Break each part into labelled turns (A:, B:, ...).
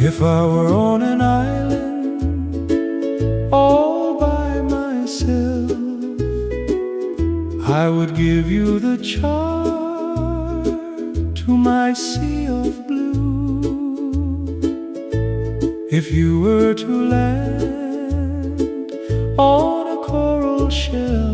A: If I were on an island all by myself, I would give you the charm to my sea of blue. If you were to land on a coral shelf,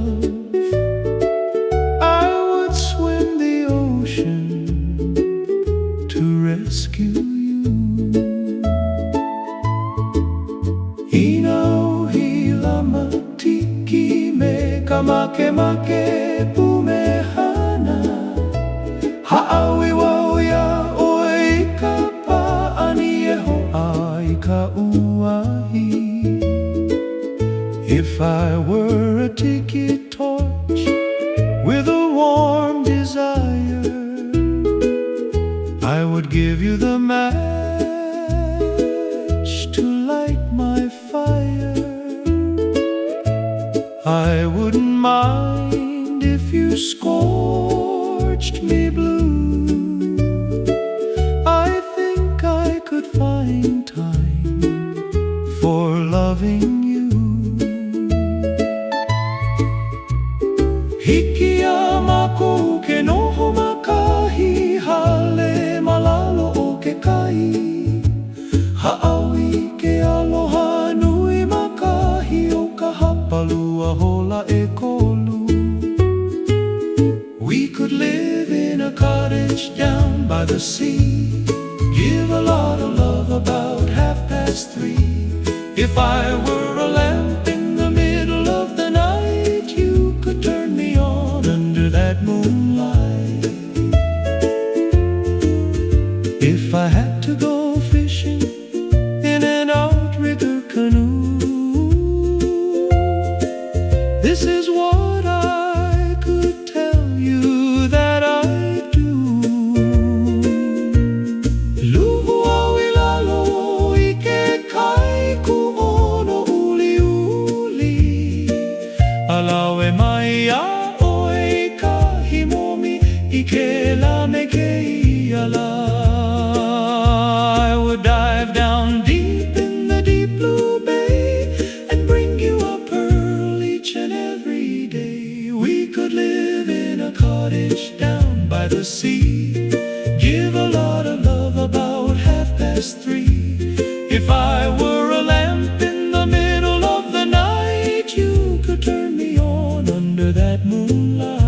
A: make pumehana Haawi wauya If I were a tiki torch with a warm desire I would give you the match to light my fire. I wouldn't mind if you scorched me blue. I think I could find time for loving you. Hikiyamako by the sea. Give a lot of love about half past three. If I were a lamp in the middle of the night You could turn me on under that moonlight. If I had mai a oi ka himomi ike la me ke ala I would dive down deep in the deep blue bay and bring you a pearl each and every day. We could live in a cottage down by the sea. Give a lot of love about half past three. love.